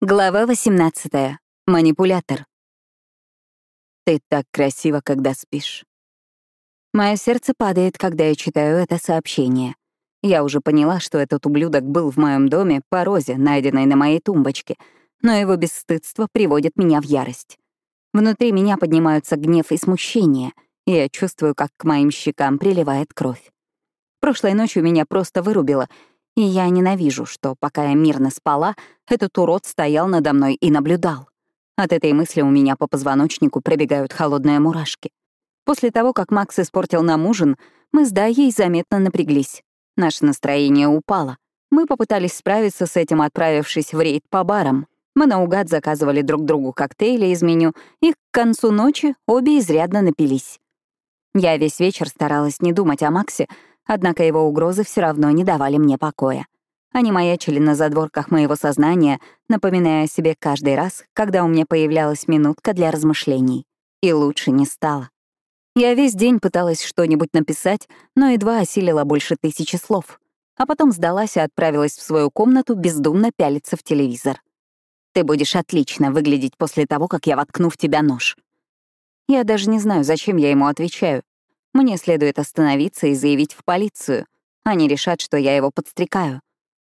Глава 18. Манипулятор. Ты так красиво, когда спишь. Мое сердце падает, когда я читаю это сообщение. Я уже поняла, что этот ублюдок был в моем доме по розе, найденной на моей тумбочке, но его бесстыдство приводит меня в ярость. Внутри меня поднимаются гнев и смущение, и я чувствую, как к моим щекам приливает кровь. Прошлой ночью меня просто вырубило — и я ненавижу, что, пока я мирно спала, этот урод стоял надо мной и наблюдал. От этой мысли у меня по позвоночнику пробегают холодные мурашки. После того, как Макс испортил нам ужин, мы с Дайей заметно напряглись. Наше настроение упало. Мы попытались справиться с этим, отправившись в рейд по барам. Мы наугад заказывали друг другу коктейли из меню, и к концу ночи обе изрядно напились. Я весь вечер старалась не думать о Максе, Однако его угрозы все равно не давали мне покоя. Они маячили на задворках моего сознания, напоминая о себе каждый раз, когда у меня появлялась минутка для размышлений. И лучше не стало. Я весь день пыталась что-нибудь написать, но едва осилила больше тысячи слов. А потом сдалась и отправилась в свою комнату бездумно пялиться в телевизор. «Ты будешь отлично выглядеть после того, как я воткну в тебя нож». Я даже не знаю, зачем я ему отвечаю. Мне следует остановиться и заявить в полицию. Они решат, что я его подстрекаю.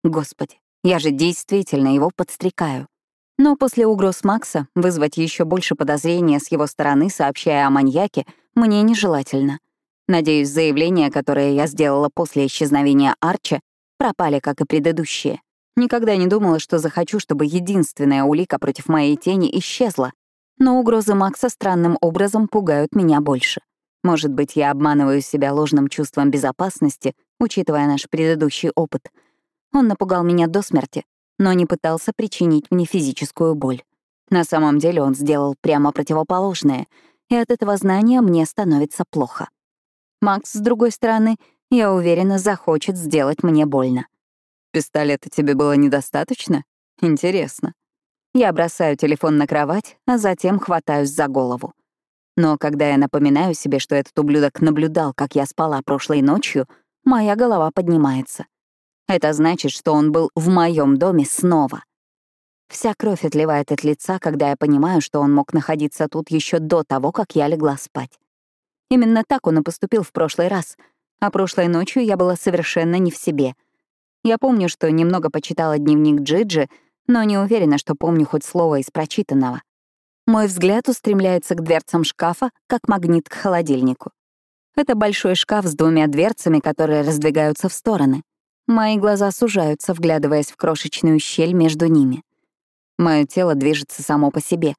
Господи, я же действительно его подстрекаю. Но после угроз Макса вызвать еще больше подозрения с его стороны, сообщая о маньяке, мне нежелательно. Надеюсь, заявления, которые я сделала после исчезновения Арча, пропали, как и предыдущие. Никогда не думала, что захочу, чтобы единственная улика против моей тени исчезла. Но угрозы Макса странным образом пугают меня больше. Может быть, я обманываю себя ложным чувством безопасности, учитывая наш предыдущий опыт. Он напугал меня до смерти, но не пытался причинить мне физическую боль. На самом деле он сделал прямо противоположное, и от этого знания мне становится плохо. Макс, с другой стороны, я уверена, захочет сделать мне больно. «Пистолета тебе было недостаточно? Интересно». Я бросаю телефон на кровать, а затем хватаюсь за голову. Но когда я напоминаю себе, что этот ублюдок наблюдал, как я спала прошлой ночью, моя голова поднимается. Это значит, что он был в моем доме снова. Вся кровь отливает от лица, когда я понимаю, что он мог находиться тут еще до того, как я легла спать. Именно так он и поступил в прошлый раз, а прошлой ночью я была совершенно не в себе. Я помню, что немного почитала дневник Джиджи, но не уверена, что помню хоть слово из прочитанного. Мой взгляд устремляется к дверцам шкафа, как магнит к холодильнику. Это большой шкаф с двумя дверцами, которые раздвигаются в стороны. Мои глаза сужаются, вглядываясь в крошечную щель между ними. Мое тело движется само по себе.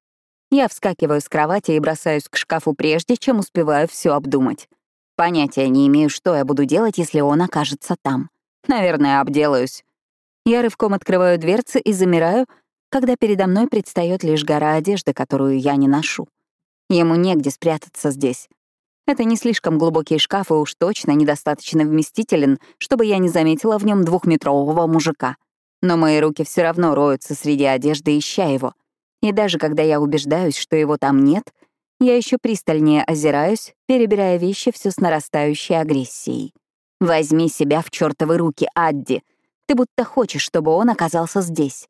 Я вскакиваю с кровати и бросаюсь к шкафу прежде, чем успеваю все обдумать. Понятия не имею, что я буду делать, если он окажется там. Наверное, обделаюсь. Я рывком открываю дверцы и замираю, когда передо мной предстает лишь гора одежды, которую я не ношу. Ему негде спрятаться здесь. Это не слишком глубокий шкаф и уж точно недостаточно вместителен, чтобы я не заметила в нем двухметрового мужика. Но мои руки все равно роются среди одежды, ища его. И даже когда я убеждаюсь, что его там нет, я еще пристальнее озираюсь, перебирая вещи все с нарастающей агрессией. «Возьми себя в чертовы руки, Адди. Ты будто хочешь, чтобы он оказался здесь.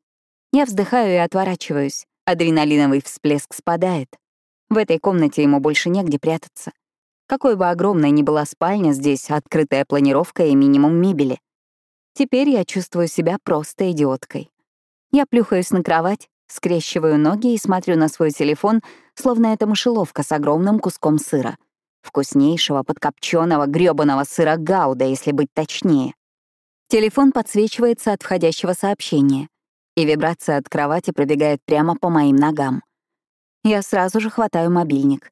Я вздыхаю и отворачиваюсь. Адреналиновый всплеск спадает. В этой комнате ему больше негде прятаться. Какой бы огромной ни была спальня, здесь открытая планировка и минимум мебели. Теперь я чувствую себя просто идиоткой. Я плюхаюсь на кровать, скрещиваю ноги и смотрю на свой телефон, словно это мышеловка с огромным куском сыра. Вкуснейшего подкопченого грёбаного сыра гауда, если быть точнее. Телефон подсвечивается от входящего сообщения и вибрация от кровати пробегает прямо по моим ногам. Я сразу же хватаю мобильник.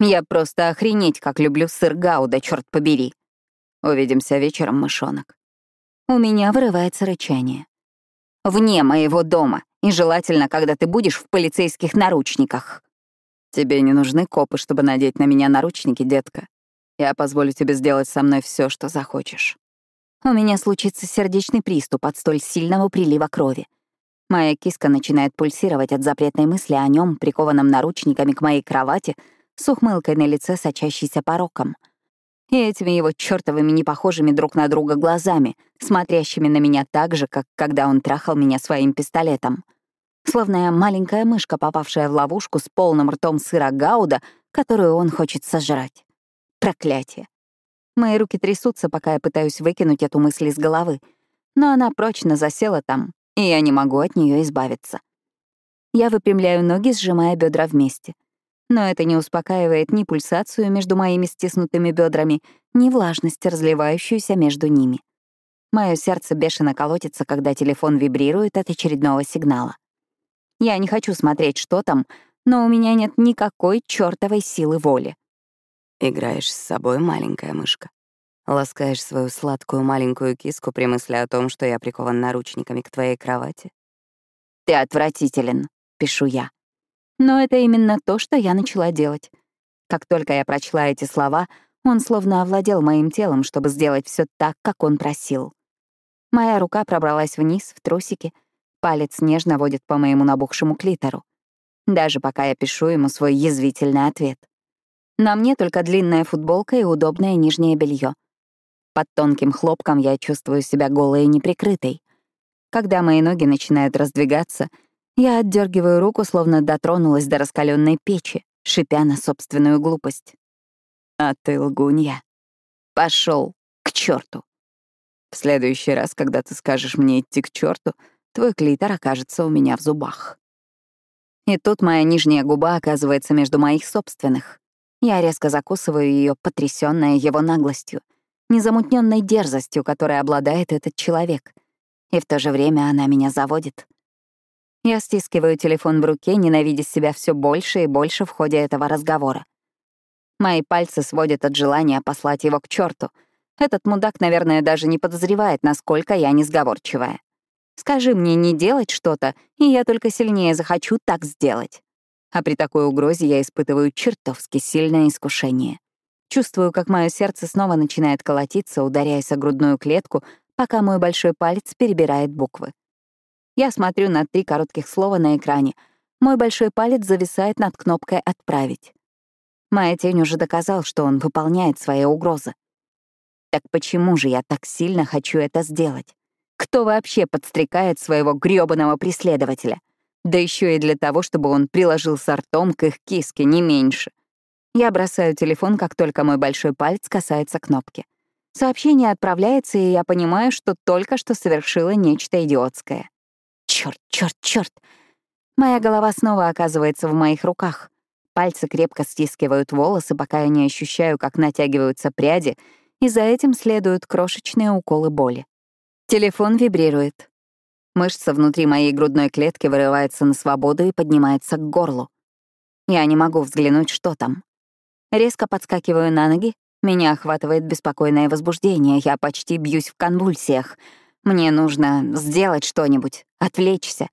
Я просто охренеть, как люблю сыр Гауда, черт побери. Увидимся вечером, мышонок. У меня вырывается рычание. Вне моего дома, и желательно, когда ты будешь в полицейских наручниках. Тебе не нужны копы, чтобы надеть на меня наручники, детка. Я позволю тебе сделать со мной все, что захочешь. У меня случится сердечный приступ от столь сильного прилива крови. Моя киска начинает пульсировать от запретной мысли о нем, прикованном наручниками к моей кровати, с ухмылкой на лице, сочащейся пороком. И этими его чертовыми непохожими друг на друга глазами, смотрящими на меня так же, как когда он трахал меня своим пистолетом. словно я маленькая мышка, попавшая в ловушку с полным ртом сыра гауда, которую он хочет сожрать. Проклятие. Мои руки трясутся, пока я пытаюсь выкинуть эту мысль из головы, но она прочно засела там, и я не могу от нее избавиться. Я выпрямляю ноги, сжимая бедра вместе. Но это не успокаивает ни пульсацию между моими стиснутыми бедрами, ни влажность, разливающуюся между ними. Мое сердце бешено колотится, когда телефон вибрирует от очередного сигнала. Я не хочу смотреть, что там, но у меня нет никакой чёртовой силы воли. Играешь с собой, маленькая мышка. Ласкаешь свою сладкую маленькую киску при мысли о том, что я прикован наручниками к твоей кровати. Ты отвратителен, пишу я. Но это именно то, что я начала делать. Как только я прочла эти слова, он словно овладел моим телом, чтобы сделать все так, как он просил. Моя рука пробралась вниз, в трусики, палец нежно водит по моему набухшему клитору. Даже пока я пишу ему свой язвительный ответ. На мне только длинная футболка и удобное нижнее белье. Под тонким хлопком я чувствую себя голой и неприкрытой. Когда мои ноги начинают раздвигаться, я отдергиваю руку, словно дотронулась до раскаленной печи, шипя на собственную глупость. А ты лгунья. Пошел к черту. В следующий раз, когда ты скажешь мне идти к черту, твой клитор окажется у меня в зубах. И тут моя нижняя губа оказывается между моих собственных. Я резко закусываю ее, потрясённая его наглостью, незамутненной дерзостью, которой обладает этот человек. И в то же время она меня заводит. Я стискиваю телефон в руке, ненавидя себя все больше и больше в ходе этого разговора. Мои пальцы сводят от желания послать его к черту. Этот мудак, наверное, даже не подозревает, насколько я несговорчивая. Скажи мне не делать что-то, и я только сильнее захочу так сделать. А при такой угрозе я испытываю чертовски сильное искушение. Чувствую, как мое сердце снова начинает колотиться, ударяясь о грудную клетку, пока мой большой палец перебирает буквы. Я смотрю на три коротких слова на экране. Мой большой палец зависает над кнопкой «Отправить». Моя тень уже доказал, что он выполняет свои угрозы. Так почему же я так сильно хочу это сделать? Кто вообще подстрекает своего грёбаного преследователя? Да еще и для того, чтобы он приложился ртом к их киске, не меньше. Я бросаю телефон, как только мой большой палец касается кнопки. Сообщение отправляется, и я понимаю, что только что совершила нечто идиотское. Черт, черт, черт! Моя голова снова оказывается в моих руках. Пальцы крепко стискивают волосы, пока я не ощущаю, как натягиваются пряди, и за этим следуют крошечные уколы боли. Телефон вибрирует. Мышца внутри моей грудной клетки вырывается на свободу и поднимается к горлу. Я не могу взглянуть, что там. Резко подскакиваю на ноги, меня охватывает беспокойное возбуждение, я почти бьюсь в конвульсиях. Мне нужно сделать что-нибудь, отвлечься.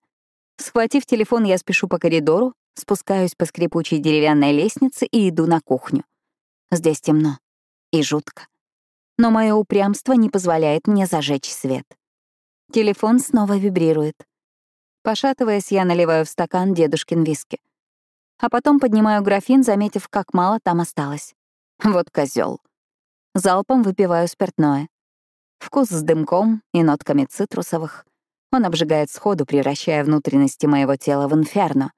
Схватив телефон, я спешу по коридору, спускаюсь по скрипучей деревянной лестнице и иду на кухню. Здесь темно и жутко. Но мое упрямство не позволяет мне зажечь свет. Телефон снова вибрирует. Пошатываясь, я наливаю в стакан дедушкин виски. А потом поднимаю графин, заметив, как мало там осталось. Вот козел. Залпом выпиваю спиртное. Вкус с дымком и нотками цитрусовых. Он обжигает сходу, превращая внутренности моего тела в инферно.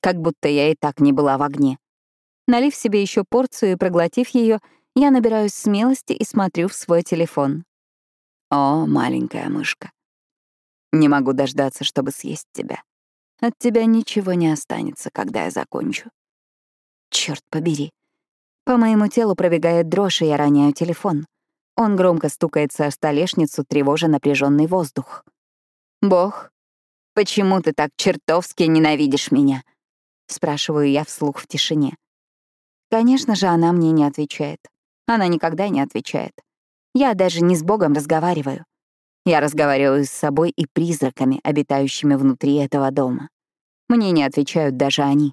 Как будто я и так не была в огне. Налив себе еще порцию и проглотив ее, я набираюсь смелости и смотрю в свой телефон. О, маленькая мышка. Не могу дождаться, чтобы съесть тебя. От тебя ничего не останется, когда я закончу. Черт побери. По моему телу пробегает дрожь, и я роняю телефон. Он громко стукается о столешницу, тревожа напряженный воздух. «Бог, почему ты так чертовски ненавидишь меня?» — спрашиваю я вслух в тишине. Конечно же, она мне не отвечает. Она никогда не отвечает. Я даже не с Богом разговариваю. Я разговариваю с собой и призраками, обитающими внутри этого дома. Мне не отвечают даже они.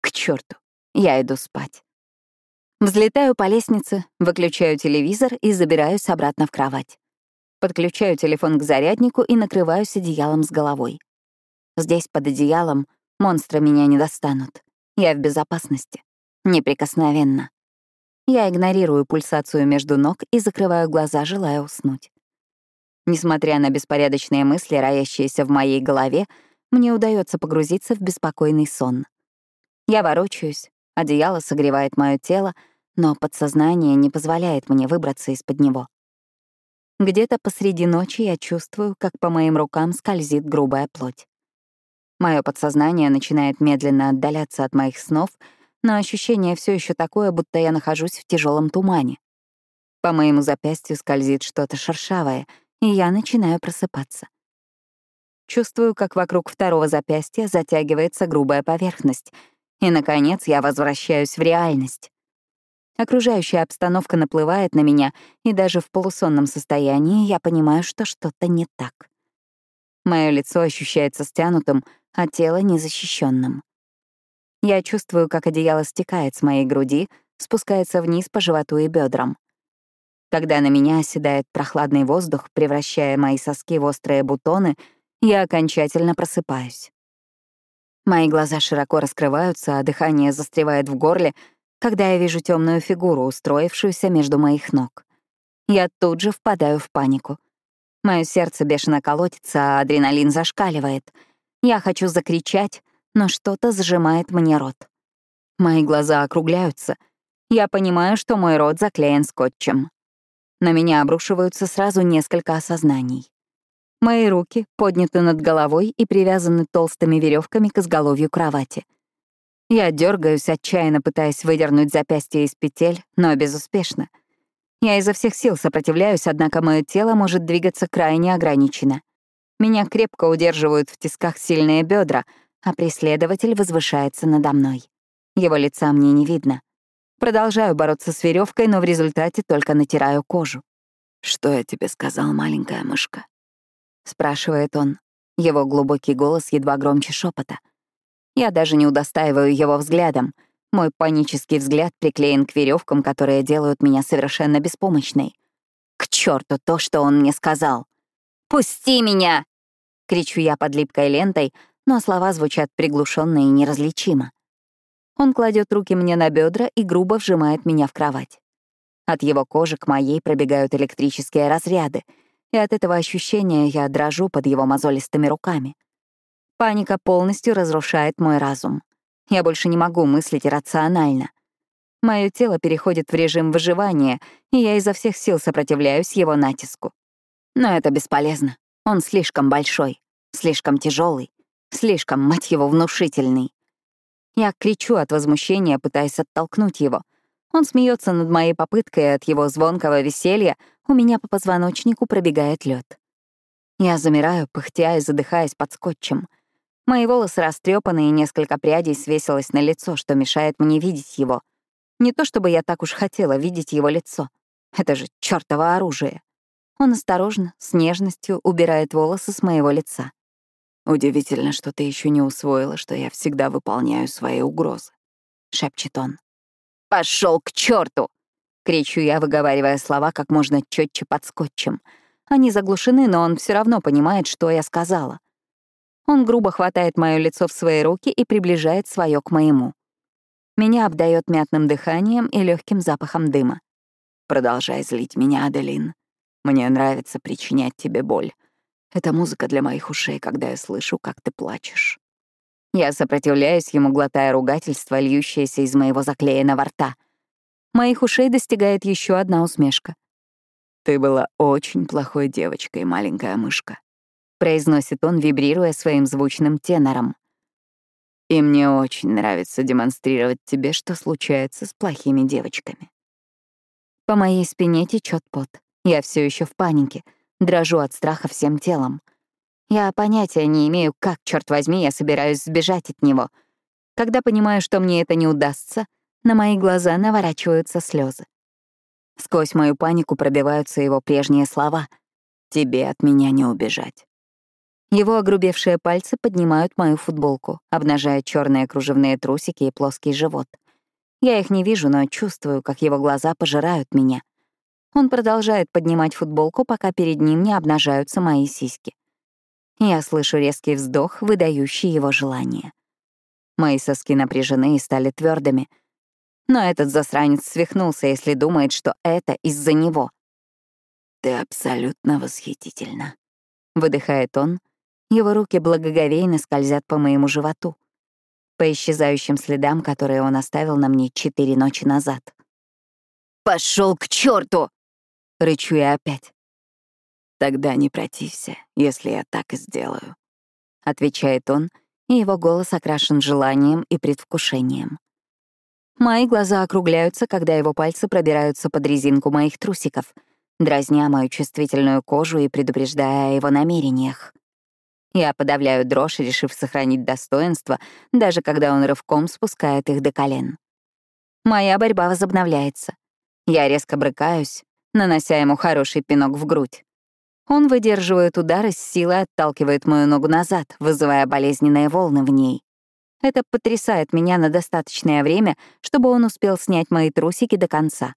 К черту, я иду спать. Взлетаю по лестнице, выключаю телевизор и забираюсь обратно в кровать. Подключаю телефон к заряднику и накрываюсь одеялом с головой. Здесь, под одеялом, монстры меня не достанут. Я в безопасности. Неприкосновенно. Я игнорирую пульсацию между ног и закрываю глаза, желая уснуть. Несмотря на беспорядочные мысли, роящиеся в моей голове, мне удается погрузиться в беспокойный сон. Я ворочаюсь, одеяло согревает мое тело, но подсознание не позволяет мне выбраться из-под него. Где-то посреди ночи я чувствую, как по моим рукам скользит грубая плоть. Мое подсознание начинает медленно отдаляться от моих снов, но ощущение все еще такое, будто я нахожусь в тяжелом тумане. По моему запястью скользит что-то шершавое, и я начинаю просыпаться. Чувствую, как вокруг второго запястья затягивается грубая поверхность, и, наконец, я возвращаюсь в реальность. Окружающая обстановка наплывает на меня, и даже в полусонном состоянии я понимаю, что что-то не так. Мое лицо ощущается стянутым, а тело незащищенным. Я чувствую, как одеяло стекает с моей груди, спускается вниз по животу и бедрам. Когда на меня оседает прохладный воздух, превращая мои соски в острые бутоны, я окончательно просыпаюсь. Мои глаза широко раскрываются, а дыхание застревает в горле, когда я вижу темную фигуру, устроившуюся между моих ног. Я тут же впадаю в панику. Мое сердце бешено колотится, а адреналин зашкаливает. Я хочу закричать, но что-то сжимает мне рот. Мои глаза округляются. Я понимаю, что мой рот заклеен скотчем. На меня обрушиваются сразу несколько осознаний. Мои руки подняты над головой и привязаны толстыми веревками к изголовью кровати. Я дергаюсь, отчаянно пытаясь выдернуть запястье из петель, но безуспешно. Я изо всех сил сопротивляюсь, однако мое тело может двигаться крайне ограниченно. Меня крепко удерживают в тисках сильные бедра, а преследователь возвышается надо мной. Его лица мне не видно. Продолжаю бороться с веревкой, но в результате только натираю кожу. «Что я тебе сказал, маленькая мышка?» — спрашивает он. Его глубокий голос едва громче шепота. Я даже не удостаиваю его взглядом. Мой панический взгляд приклеен к веревкам, которые делают меня совершенно беспомощной. К черту то, что он мне сказал. «Пусти меня!» — кричу я под липкой лентой, но слова звучат приглушенно и неразличимо. Он кладет руки мне на бедра и грубо вжимает меня в кровать. От его кожи к моей пробегают электрические разряды — и от этого ощущения я дрожу под его мозолистыми руками. Паника полностью разрушает мой разум. Я больше не могу мыслить рационально. Мое тело переходит в режим выживания, и я изо всех сил сопротивляюсь его натиску. Но это бесполезно. Он слишком большой, слишком тяжелый, слишком, мать его, внушительный. Я кричу от возмущения, пытаясь оттолкнуть его — он смеется над моей попыткой, и от его звонкого веселья у меня по позвоночнику пробегает лед. Я замираю, пыхтя и задыхаясь под скотчем. Мои волосы растрепаны, и несколько прядей свесилось на лицо, что мешает мне видеть его. Не то чтобы я так уж хотела видеть его лицо. Это же чёртово оружие. Он осторожно, с нежностью убирает волосы с моего лица. «Удивительно, что ты еще не усвоила, что я всегда выполняю свои угрозы», — шепчет он. Пошел к черту! кричу я, выговаривая слова как можно четче под скотчем. Они заглушены, но он все равно понимает, что я сказала. Он грубо хватает мое лицо в свои руки и приближает свое к моему. Меня обдает мятным дыханием и легким запахом дыма. Продолжай злить меня, Аделин. Мне нравится причинять тебе боль. Это музыка для моих ушей, когда я слышу, как ты плачешь. Я сопротивляюсь ему, глотая ругательство, льющееся из моего заклеенного рта. Моих ушей достигает еще одна усмешка. «Ты была очень плохой девочкой, маленькая мышка», — произносит он, вибрируя своим звучным тенором. «И мне очень нравится демонстрировать тебе, что случается с плохими девочками». По моей спине течет пот. Я все еще в панике, дрожу от страха всем телом. Я понятия не имею, как, черт возьми, я собираюсь сбежать от него. Когда понимаю, что мне это не удастся, на мои глаза наворачиваются слезы. Сквозь мою панику пробиваются его прежние слова. «Тебе от меня не убежать». Его огрубевшие пальцы поднимают мою футболку, обнажая черные кружевные трусики и плоский живот. Я их не вижу, но чувствую, как его глаза пожирают меня. Он продолжает поднимать футболку, пока перед ним не обнажаются мои сиськи. Я слышу резкий вздох, выдающий его желание. Мои соски напряжены и стали твердыми. Но этот засранец свихнулся, если думает, что это из-за него. «Ты абсолютно восхитительна», — выдыхает он, Его руки благоговейно скользят по моему животу, по исчезающим следам, которые он оставил на мне четыре ночи назад. Пошел к черту! Рычу я опять. «Тогда не протився, если я так и сделаю», — отвечает он, и его голос окрашен желанием и предвкушением. Мои глаза округляются, когда его пальцы пробираются под резинку моих трусиков, дразня мою чувствительную кожу и предупреждая о его намерениях. Я подавляю дрожь, решив сохранить достоинство, даже когда он рывком спускает их до колен. Моя борьба возобновляется. Я резко брыкаюсь, нанося ему хороший пинок в грудь. Он выдерживает удар и с силой отталкивает мою ногу назад, вызывая болезненные волны в ней. Это потрясает меня на достаточное время, чтобы он успел снять мои трусики до конца.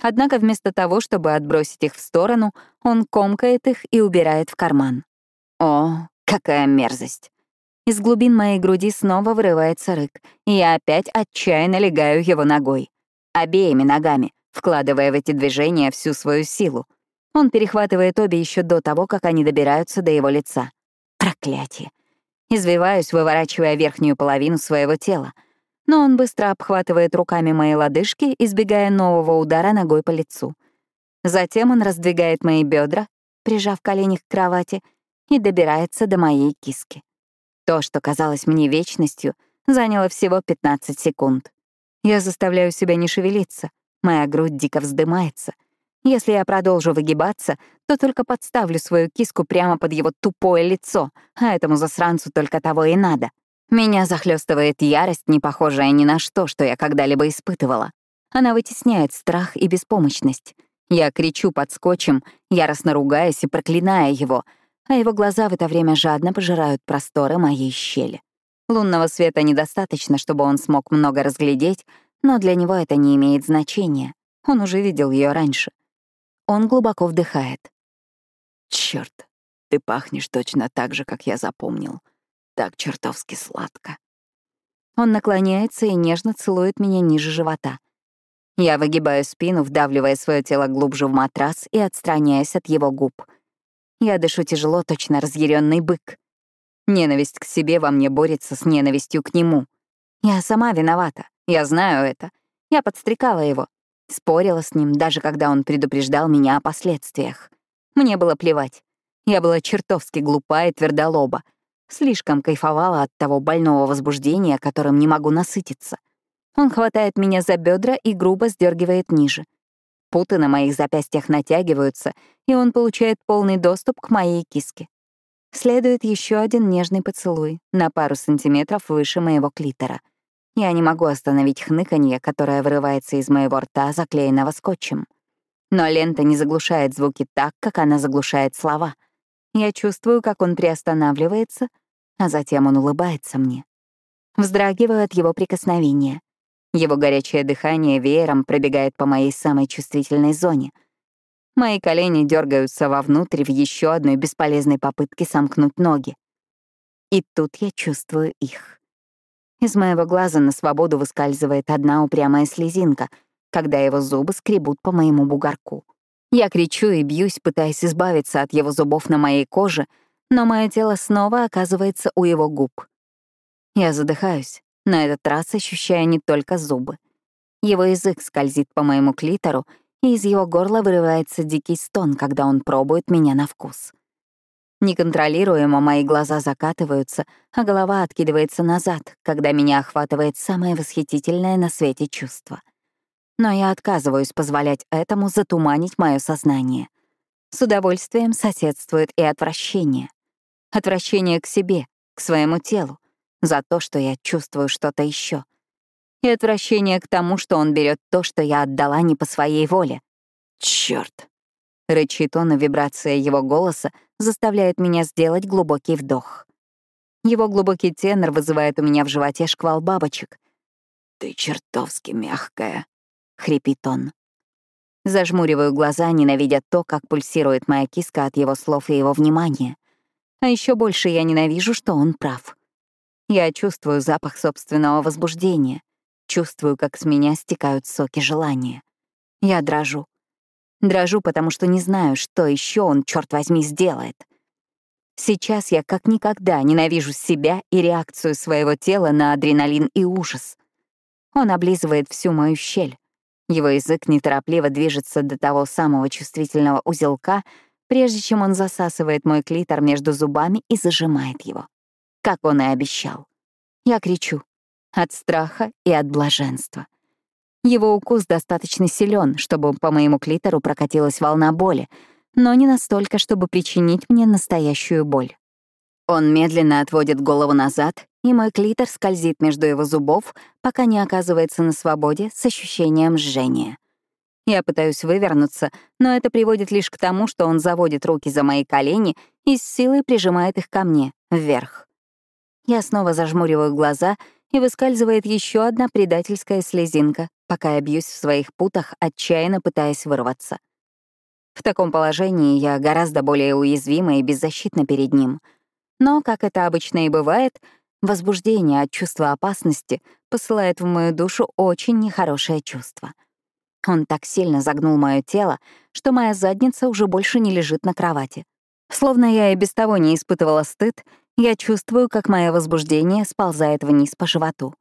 Однако вместо того, чтобы отбросить их в сторону, он комкает их и убирает в карман. О, какая мерзость! Из глубин моей груди снова вырывается рык, и я опять отчаянно легаю его ногой. Обеими ногами, вкладывая в эти движения всю свою силу. Он перехватывает обе еще до того, как они добираются до его лица. Проклятие. Извиваюсь, выворачивая верхнюю половину своего тела. Но он быстро обхватывает руками мои лодыжки, избегая нового удара ногой по лицу. Затем он раздвигает мои бедра, прижав колени к кровати, и добирается до моей киски. То, что казалось мне вечностью, заняло всего 15 секунд. Я заставляю себя не шевелиться, моя грудь дико вздымается — если я продолжу выгибаться, то только подставлю свою киску прямо под его тупое лицо, а этому засранцу только того и надо. Меня захлестывает ярость, не похожая ни на что, что я когда-либо испытывала. Она вытесняет страх и беспомощность. Я кричу под скотчем, яростно ругаясь и проклиная его, а его глаза в это время жадно пожирают просторы моей щели. Лунного света недостаточно, чтобы он смог много разглядеть, но для него это не имеет значения. Он уже видел ее раньше. Он глубоко вдыхает. Черт, ты пахнешь точно так же, как я запомнил. Так чертовски сладко. Он наклоняется и нежно целует меня ниже живота. Я выгибаю спину, вдавливая свое тело глубже в матрас и отстраняясь от его губ. Я дышу тяжело, точно разъяренный бык. Ненависть к себе во мне борется с ненавистью к нему. Я сама виновата, я знаю это. Я подстрекала его, Спорила с ним, даже когда он предупреждал меня о последствиях. Мне было плевать. Я была чертовски глупа и твердолоба. Слишком кайфовала от того больного возбуждения, которым не могу насытиться. Он хватает меня за бедра и грубо сдергивает ниже. Путы на моих запястьях натягиваются, и он получает полный доступ к моей киске. Следует еще один нежный поцелуй на пару сантиметров выше моего клитора — я не могу остановить хныканье, которое вырывается из моего рта, заклеенного скотчем. Но лента не заглушает звуки так, как она заглушает слова. Я чувствую, как он приостанавливается, а затем он улыбается мне. Вздрагиваю от его прикосновения. Его горячее дыхание веером пробегает по моей самой чувствительной зоне. Мои колени дергаются вовнутрь в еще одной бесполезной попытке сомкнуть ноги. И тут я чувствую их. Из моего глаза на свободу выскальзывает одна упрямая слезинка, когда его зубы скребут по моему бугорку. Я кричу и бьюсь, пытаясь избавиться от его зубов на моей коже, но мое тело снова оказывается у его губ. Я задыхаюсь, на этот раз ощущая не только зубы. Его язык скользит по моему клитору, и из его горла вырывается дикий стон, когда он пробует меня на вкус. Неконтролируемо мои глаза закатываются, а голова откидывается назад, когда меня охватывает самое восхитительное на свете чувство. Но я отказываюсь позволять этому затуманить мое сознание. С удовольствием соседствует и отвращение. Отвращение к себе, к своему телу, за то, что я чувствую что-то еще. И отвращение к тому, что он берет то, что я отдала не по своей воле. Черт! Рычит он, и вибрация его голоса заставляет меня сделать глубокий вдох. Его глубокий тенор вызывает у меня в животе шквал бабочек. «Ты чертовски мягкая», — хрипит он. Зажмуриваю глаза, ненавидя то, как пульсирует моя киска от его слов и его внимания. А еще больше я ненавижу, что он прав. Я чувствую запах собственного возбуждения, чувствую, как с меня стекают соки желания. Я дрожу. Дрожу, потому что не знаю, что еще он, черт возьми, сделает. Сейчас я как никогда ненавижу себя и реакцию своего тела на адреналин и ужас. Он облизывает всю мою щель. Его язык неторопливо движется до того самого чувствительного узелка, прежде чем он засасывает мой клитор между зубами и зажимает его. Как он и обещал. Я кричу. От страха и от блаженства. Его укус достаточно силен, чтобы по моему клитору прокатилась волна боли, но не настолько, чтобы причинить мне настоящую боль. Он медленно отводит голову назад, и мой клитор скользит между его зубов, пока не оказывается на свободе с ощущением жжения. Я пытаюсь вывернуться, но это приводит лишь к тому, что он заводит руки за мои колени и с силой прижимает их ко мне, вверх. Я снова зажмуриваю глаза, и выскальзывает еще одна предательская слезинка, пока я бьюсь в своих путах, отчаянно пытаясь вырваться. В таком положении я гораздо более уязвима и беззащитна перед ним. Но, как это обычно и бывает, возбуждение от чувства опасности посылает в мою душу очень нехорошее чувство. Он так сильно загнул мое тело, что моя задница уже больше не лежит на кровати. Словно я и без того не испытывала стыд, я чувствую, как мое возбуждение сползает вниз по животу.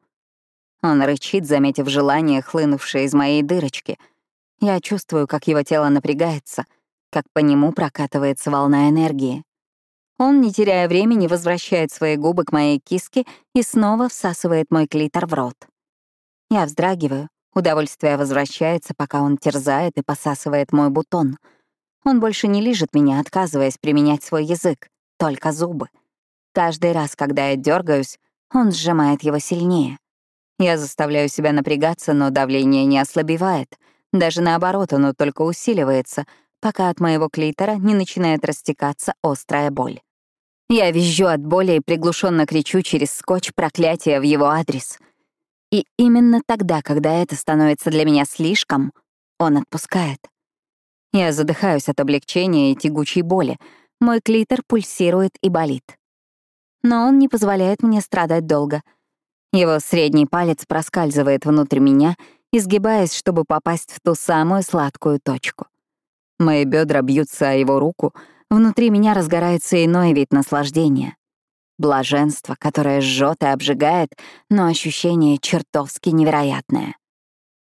Он рычит, заметив желание, хлынувшее из моей дырочки — я чувствую, как его тело напрягается, как по нему прокатывается волна энергии. Он, не теряя времени, возвращает свои губы к моей киске и снова всасывает мой клитор в рот. Я вздрагиваю, удовольствие возвращается, пока он терзает и посасывает мой бутон. Он больше не лижет меня, отказываясь применять свой язык, только зубы. Каждый раз, когда я дергаюсь, он сжимает его сильнее. Я заставляю себя напрягаться, но давление не ослабевает — даже наоборот, оно только усиливается, пока от моего клитора не начинает растекаться острая боль. Я визжу от боли и приглушенно кричу через скотч проклятия в его адрес. И именно тогда, когда это становится для меня слишком, он отпускает. Я задыхаюсь от облегчения и тягучей боли. Мой клитор пульсирует и болит. Но он не позволяет мне страдать долго. Его средний палец проскальзывает внутрь меня — изгибаясь, чтобы попасть в ту самую сладкую точку. Мои бедра бьются о его руку, внутри меня разгорается иной вид наслаждения. Блаженство, которое жжет и обжигает, но ощущение чертовски невероятное.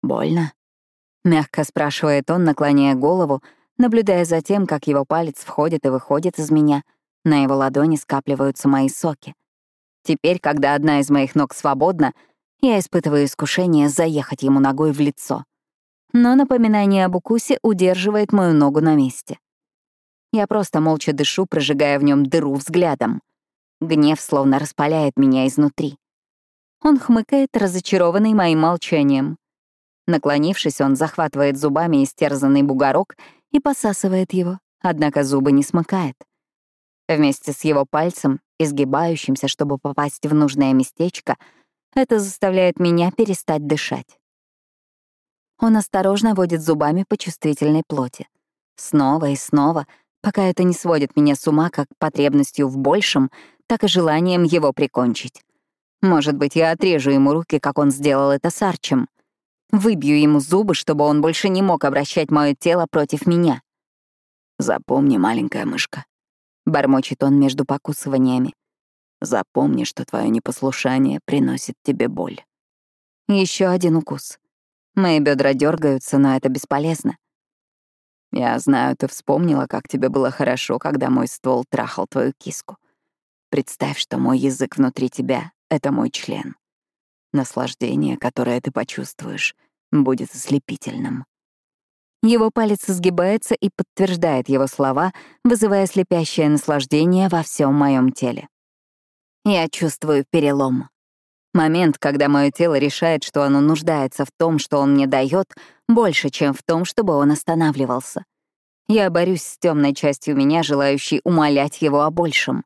«Больно?» — мягко спрашивает он, наклоняя голову, наблюдая за тем, как его палец входит и выходит из меня. На его ладони скапливаются мои соки. Теперь, когда одна из моих ног свободна, я испытываю искушение заехать ему ногой в лицо. Но напоминание об укусе удерживает мою ногу на месте. Я просто молча дышу, прожигая в нем дыру взглядом. Гнев словно распаляет меня изнутри. Он хмыкает, разочарованный моим молчанием. Наклонившись, он захватывает зубами истерзанный бугорок и посасывает его, однако зубы не смыкает. Вместе с его пальцем, изгибающимся, чтобы попасть в нужное местечко, это заставляет меня перестать дышать. Он осторожно водит зубами по чувствительной плоти. Снова и снова, пока это не сводит меня с ума как потребностью в большем, так и желанием его прикончить. Может быть, я отрежу ему руки, как он сделал это с Арчем. Выбью ему зубы, чтобы он больше не мог обращать мое тело против меня. «Запомни, маленькая мышка», — бормочет он между покусываниями. Запомни, что твое непослушание приносит тебе боль. Еще один укус. Мои бедра дергаются, но это бесполезно. Я знаю, ты вспомнила, как тебе было хорошо, когда мой ствол трахал твою киску. Представь, что мой язык внутри тебя — это мой член. Наслаждение, которое ты почувствуешь, будет ослепительным. Его палец сгибается и подтверждает его слова, вызывая слепящее наслаждение во всем моем теле. Я чувствую перелом. Момент, когда мое тело решает, что оно нуждается в том, что он мне дает, больше, чем в том, чтобы он останавливался. Я борюсь с темной частью меня, желающей умолять его о большем.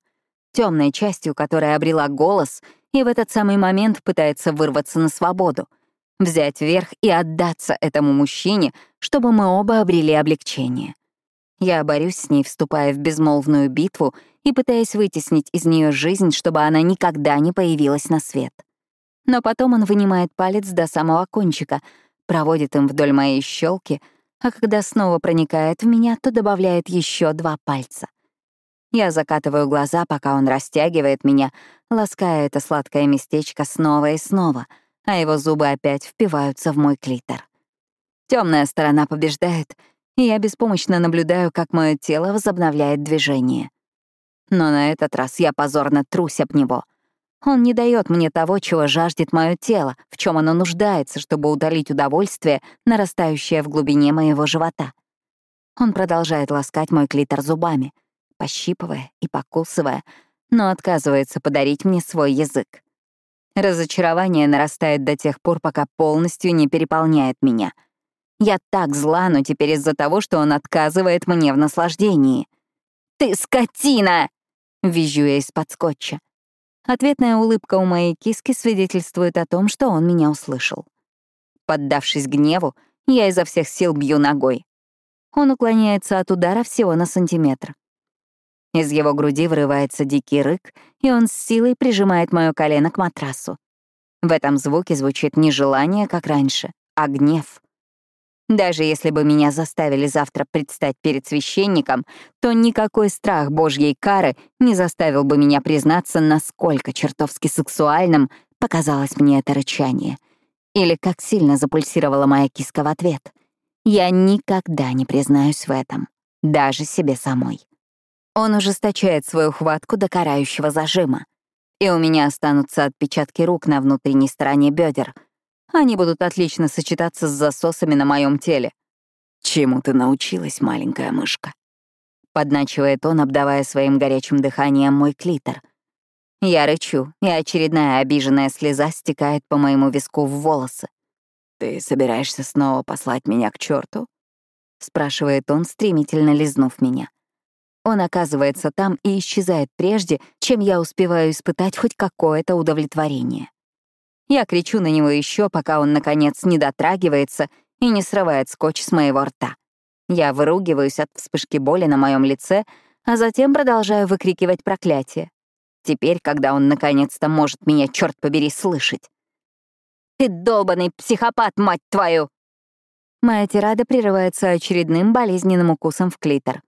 Темной частью, которая обрела голос и в этот самый момент пытается вырваться на свободу, взять верх и отдаться этому мужчине, чтобы мы оба обрели облегчение. Я борюсь с ней, вступая в безмолвную битву и пытаясь вытеснить из нее жизнь, чтобы она никогда не появилась на свет. Но потом он вынимает палец до самого кончика, проводит им вдоль моей щелки, а когда снова проникает в меня, то добавляет еще два пальца. Я закатываю глаза, пока он растягивает меня, лаская это сладкое местечко снова и снова, а его зубы опять впиваются в мой клитор. Темная сторона побеждает, и я беспомощно наблюдаю, как мое тело возобновляет движение. Но на этот раз я позорно трусь об него. Он не дает мне того, чего жаждет мое тело, в чем оно нуждается, чтобы удалить удовольствие, нарастающее в глубине моего живота. Он продолжает ласкать мой клитор зубами — пощипывая и покусывая, но отказывается подарить мне свой язык. Разочарование нарастает до тех пор, пока полностью не переполняет меня. Я так зла, но теперь из-за того, что он отказывает мне в наслаждении. «Ты скотина!» — визжу я из-под скотча. Ответная улыбка у моей киски свидетельствует о том, что он меня услышал. Поддавшись гневу, я изо всех сил бью ногой. Он уклоняется от удара всего на сантиметр. Из его груди вырывается дикий рык, и он с силой прижимает мое колено к матрасу. В этом звуке звучит не желание, как раньше, а гнев. Даже если бы меня заставили завтра предстать перед священником, то никакой страх Божьей кары не заставил бы меня признаться, насколько чертовски сексуальным показалось мне это рычание. Или как сильно запульсировала моя киска в ответ. Я никогда не признаюсь в этом, даже себе самой. Он ужесточает свою хватку до карающего зажима. И у меня останутся отпечатки рук на внутренней стороне бедер. Они будут отлично сочетаться с засосами на моем теле. «Чему ты научилась, маленькая мышка?» Подначивает он, обдавая своим горячим дыханием мой клитор. Я рычу, и очередная обиженная слеза стекает по моему виску в волосы. «Ты собираешься снова послать меня к черту? спрашивает он, стремительно лизнув меня. Он оказывается там и исчезает прежде, чем я успеваю испытать хоть какое-то удовлетворение. Я кричу на него еще, пока он, наконец, не дотрагивается и не срывает скотч с моего рта. Я выругиваюсь от вспышки боли на моем лице, а затем продолжаю выкрикивать проклятие. Теперь, когда он наконец-то может меня, черт побери, слышать. «Ты долбанный психопат, мать твою!» Моя тирада прерывается очередным болезненным укусом в клитор.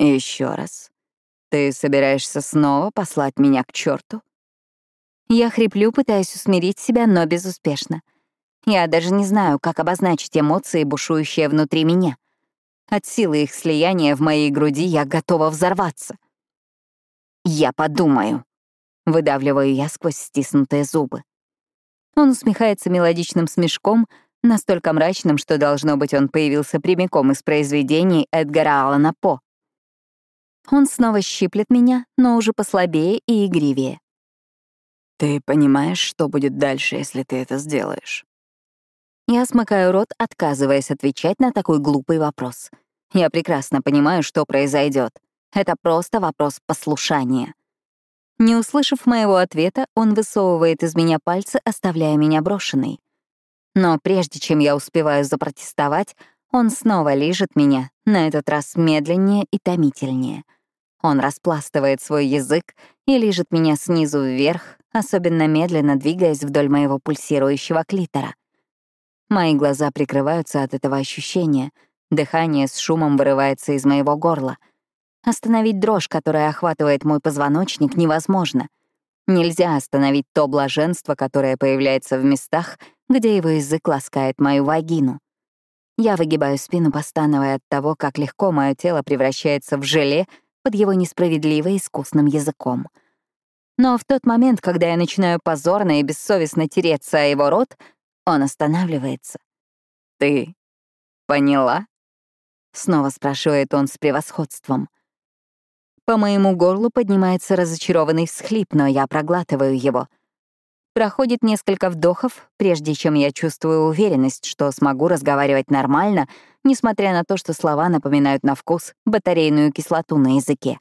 Еще раз. Ты собираешься снова послать меня к черту? Я хриплю, пытаясь усмирить себя, но безуспешно. Я даже не знаю, как обозначить эмоции, бушующие внутри меня. От силы их слияния в моей груди я готова взорваться. «Я подумаю», — выдавливаю я сквозь стиснутые зубы. Он усмехается мелодичным смешком, настолько мрачным, что, должно быть, он появился прямиком из произведений Эдгара Аллана По. Он снова щиплет меня, но уже послабее и игривее. «Ты понимаешь, что будет дальше, если ты это сделаешь?» Я смыкаю рот, отказываясь отвечать на такой глупый вопрос. Я прекрасно понимаю, что произойдет. Это просто вопрос послушания. Не услышав моего ответа, он высовывает из меня пальцы, оставляя меня брошенной. Но прежде чем я успеваю запротестовать, он снова лижет меня, на этот раз медленнее и томительнее. Он распластывает свой язык и лижет меня снизу вверх, особенно медленно двигаясь вдоль моего пульсирующего клитора. Мои глаза прикрываются от этого ощущения, дыхание с шумом вырывается из моего горла. Остановить дрожь, которая охватывает мой позвоночник, невозможно. Нельзя остановить то блаженство, которое появляется в местах, где его язык ласкает мою вагину. Я выгибаю спину, постановая от того, как легко мое тело превращается в желе под его несправедливо искусным языком. Но в тот момент, когда я начинаю позорно и бессовестно тереться о его рот, он останавливается. «Ты поняла?» — снова спрашивает он с превосходством. По моему горлу поднимается разочарованный всхлип, но я проглатываю его — Проходит несколько вдохов, прежде чем я чувствую уверенность, что смогу разговаривать нормально, несмотря на то, что слова напоминают на вкус батарейную кислоту на языке.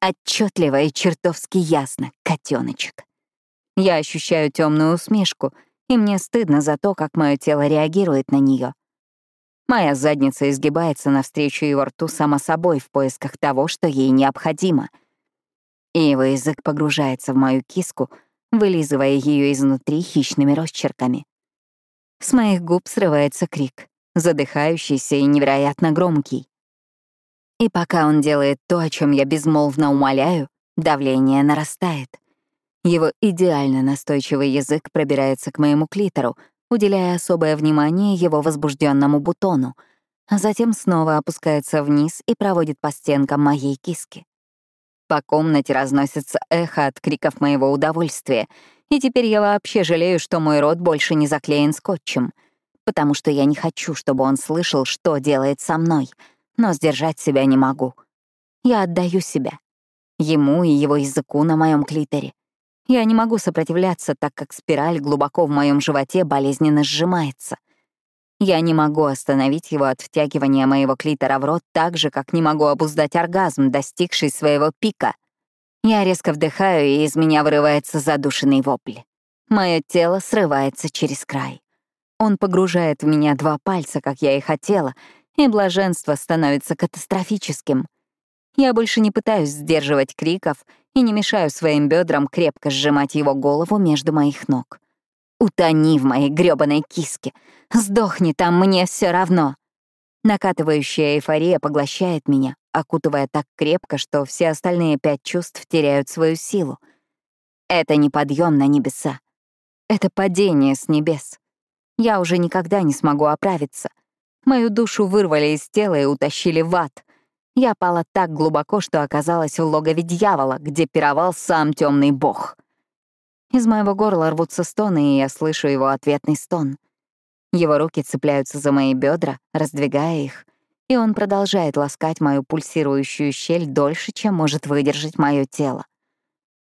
Отчетливо и чертовски ясно, котеночек. Я ощущаю темную усмешку, и мне стыдно за то, как мое тело реагирует на нее. Моя задница изгибается навстречу его рту само собой в поисках того, что ей необходимо. И его язык погружается в мою киску — вылизывая ее изнутри хищными росчерками. С моих губ срывается крик, задыхающийся и невероятно громкий. И пока он делает то, о чем я безмолвно умоляю, давление нарастает. Его идеально настойчивый язык пробирается к моему клитору, уделяя особое внимание его возбужденному бутону, а затем снова опускается вниз и проводит по стенкам моей киски. По комнате разносится эхо от криков моего удовольствия, и теперь я вообще жалею, что мой рот больше не заклеен скотчем, потому что я не хочу, чтобы он слышал, что делает со мной, но сдержать себя не могу. Я отдаю себя. Ему и его языку на моем клиторе. Я не могу сопротивляться, так как спираль глубоко в моем животе болезненно сжимается. Я не могу остановить его от втягивания моего клитора в рот так же, как не могу обуздать оргазм, достигший своего пика. Я резко вдыхаю, и из меня вырывается задушенный вопль. Мое тело срывается через край. Он погружает в меня два пальца, как я и хотела, и блаженство становится катастрофическим. Я больше не пытаюсь сдерживать криков и не мешаю своим бедрам крепко сжимать его голову между моих ног. Утони в моей грёбаной киске. Сдохни там, мне все равно. Накатывающая эйфория поглощает меня, окутывая так крепко, что все остальные пять чувств теряют свою силу. Это не подъем на небеса. Это падение с небес. Я уже никогда не смогу оправиться. Мою душу вырвали из тела и утащили в ад. Я пала так глубоко, что оказалась в логове дьявола, где пировал сам темный бог. Из моего горла рвутся стоны, и я слышу его ответный стон. Его руки цепляются за мои бедра, раздвигая их, и он продолжает ласкать мою пульсирующую щель дольше, чем может выдержать мое тело.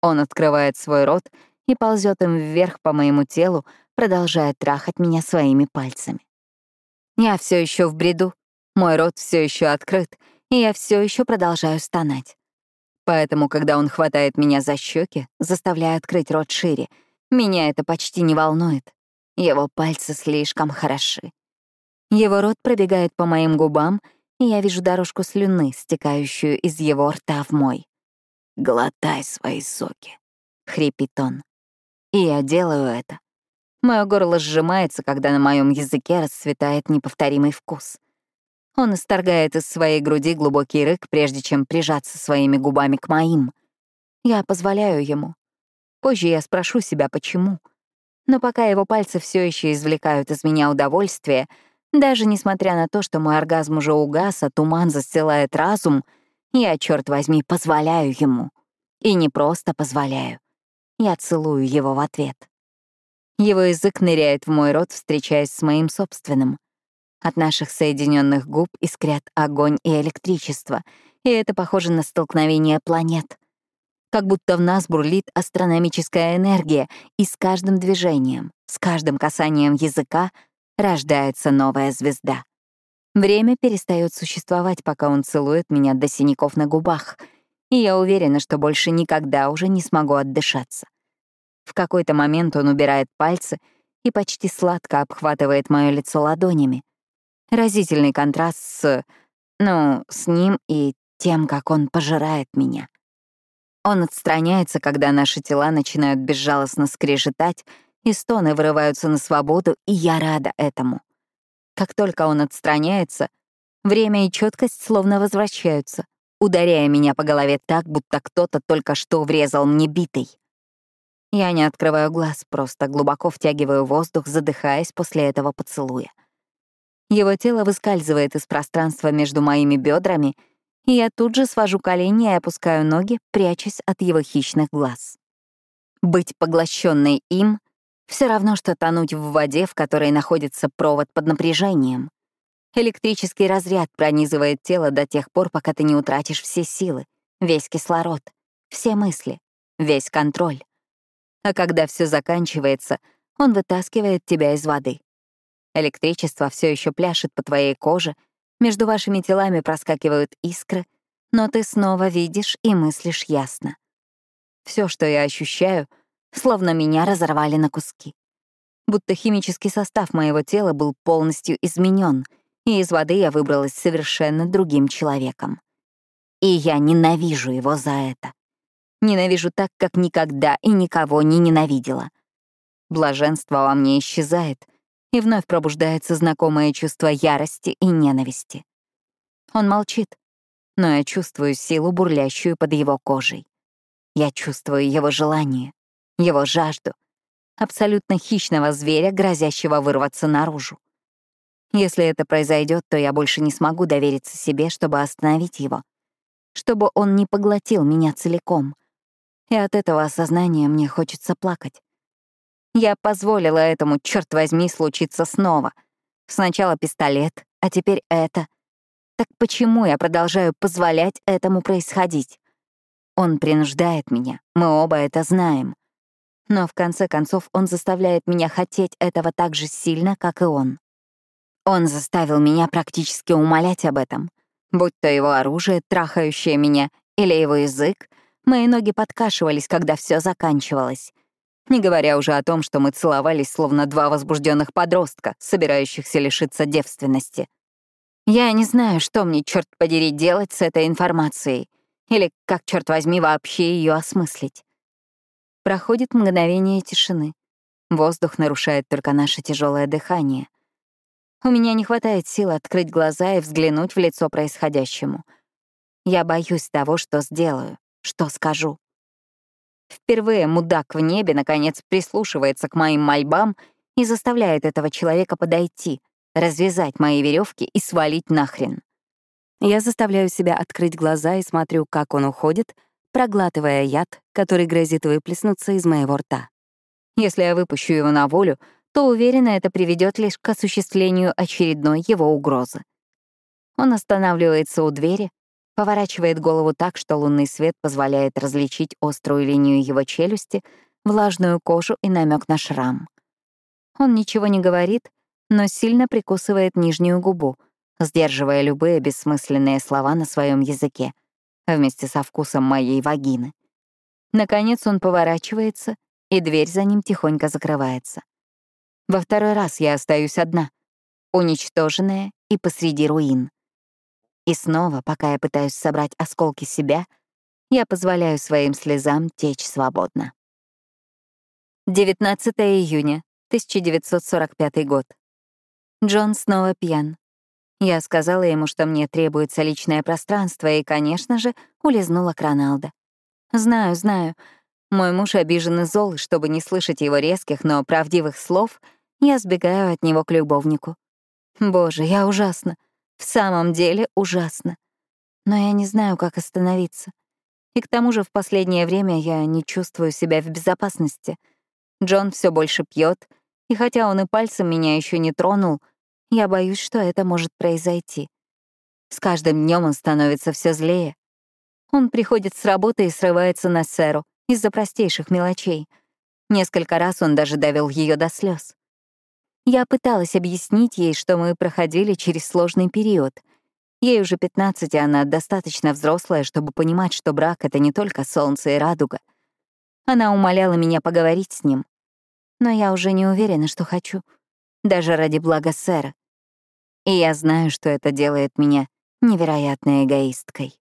Он открывает свой рот и ползет им вверх по моему телу, продолжая трахать меня своими пальцами. Я все еще в бреду, мой рот все еще открыт, и я все еще продолжаю стонать. Поэтому, когда он хватает меня за щеки, заставляя открыть рот шире, меня это почти не волнует. Его пальцы слишком хороши. Его рот пробегает по моим губам, и я вижу дорожку слюны, стекающую из его рта в мой. «Глотай свои соки», — хрипит он. И я делаю это. Мое горло сжимается, когда на моем языке расцветает неповторимый вкус. Он исторгает из своей груди глубокий рык, прежде чем прижаться своими губами к моим. Я позволяю ему. Позже я спрошу себя, почему. Но пока его пальцы все еще извлекают из меня удовольствие, даже несмотря на то, что мой оргазм уже угас, а туман застилает разум, я, черт возьми, позволяю ему. И не просто позволяю. Я целую его в ответ. Его язык ныряет в мой рот, встречаясь с моим собственным. От наших соединенных губ искрят огонь и электричество, и это похоже на столкновение планет. Как будто в нас бурлит астрономическая энергия, и с каждым движением, с каждым касанием языка рождается новая звезда. Время перестает существовать, пока он целует меня до синяков на губах, и я уверена, что больше никогда уже не смогу отдышаться. В какой-то момент он убирает пальцы и почти сладко обхватывает мое лицо ладонями, Разительный контраст с... ну, с ним и тем, как он пожирает меня. Он отстраняется, когда наши тела начинают безжалостно скрежетать, и стоны вырываются на свободу, и я рада этому. Как только он отстраняется, время и четкость словно возвращаются, ударяя меня по голове так, будто кто-то только что врезал мне битой. Я не открываю глаз, просто глубоко втягиваю воздух, задыхаясь после этого поцелуя. Его тело выскальзывает из пространства между моими бедрами, и я тут же свожу колени и опускаю ноги, прячась от его хищных глаз. Быть поглощенной им — все равно, что тонуть в воде, в которой находится провод под напряжением. Электрический разряд пронизывает тело до тех пор, пока ты не утратишь все силы, весь кислород, все мысли, весь контроль. А когда все заканчивается, он вытаскивает тебя из воды. Электричество все еще пляшет по твоей коже, между вашими телами проскакивают искры, но ты снова видишь и мыслишь ясно. Все, что я ощущаю, словно меня разорвали на куски. Будто химический состав моего тела был полностью изменен, и из воды я выбралась совершенно другим человеком. И я ненавижу его за это. Ненавижу так, как никогда и никого не ненавидела. Блаженство во мне исчезает — и вновь пробуждается знакомое чувство ярости и ненависти. Он молчит, но я чувствую силу, бурлящую под его кожей. Я чувствую его желание, его жажду, абсолютно хищного зверя, грозящего вырваться наружу. Если это произойдет, то я больше не смогу довериться себе, чтобы остановить его, чтобы он не поглотил меня целиком. И от этого осознания мне хочется плакать. Я позволила этому, черт возьми, случиться снова. Сначала пистолет, а теперь это. Так почему я продолжаю позволять этому происходить? Он принуждает меня, мы оба это знаем. Но в конце концов он заставляет меня хотеть этого так же сильно, как и он. Он заставил меня практически умолять об этом. Будь то его оружие, трахающее меня, или его язык, мои ноги подкашивались, когда все заканчивалось. Не говоря уже о том, что мы целовались, словно два возбужденных подростка, собирающихся лишиться девственности. Я не знаю, что мне, черт подери, делать с этой информацией. Или как, черт возьми, вообще ее осмыслить. Проходит мгновение тишины. Воздух нарушает только наше тяжелое дыхание. У меня не хватает сил открыть глаза и взглянуть в лицо происходящему. Я боюсь того, что сделаю, что скажу. Впервые мудак в небе, наконец, прислушивается к моим мольбам и заставляет этого человека подойти, развязать мои веревки и свалить нахрен. Я заставляю себя открыть глаза и смотрю, как он уходит, проглатывая яд, который грозит выплеснуться из моего рта. Если я выпущу его на волю, то, уверена, это приведет лишь к осуществлению очередной его угрозы. Он останавливается у двери, поворачивает голову так, что лунный свет позволяет различить острую линию его челюсти, влажную кожу и намек на шрам. Он ничего не говорит, но сильно прикусывает нижнюю губу, сдерживая любые бессмысленные слова на своем языке, вместе со вкусом моей вагины. Наконец он поворачивается, и дверь за ним тихонько закрывается. Во второй раз я остаюсь одна, уничтоженная и посреди руин. И снова, пока я пытаюсь собрать осколки себя, я позволяю своим слезам течь свободно. 19 июня, 1945 год. Джон снова пьян. Я сказала ему, что мне требуется личное пространство, и, конечно же, улизнула к Роналдо. Знаю, знаю. Мой муж обижен и зол, чтобы не слышать его резких, но правдивых слов, я сбегаю от него к любовнику. Боже, я ужасна. В самом деле ужасно. Но я не знаю, как остановиться. И к тому же в последнее время я не чувствую себя в безопасности. Джон все больше пьет, и хотя он и пальцем меня еще не тронул, я боюсь, что это может произойти. С каждым днем он становится все злее. Он приходит с работы и срывается на Сэру из-за простейших мелочей. Несколько раз он даже довел ее до слез. Я пыталась объяснить ей, что мы проходили через сложный период. Ей уже 15, и она достаточно взрослая, чтобы понимать, что брак — это не только солнце и радуга. Она умоляла меня поговорить с ним. Но я уже не уверена, что хочу. Даже ради блага сэра. И я знаю, что это делает меня невероятной эгоисткой.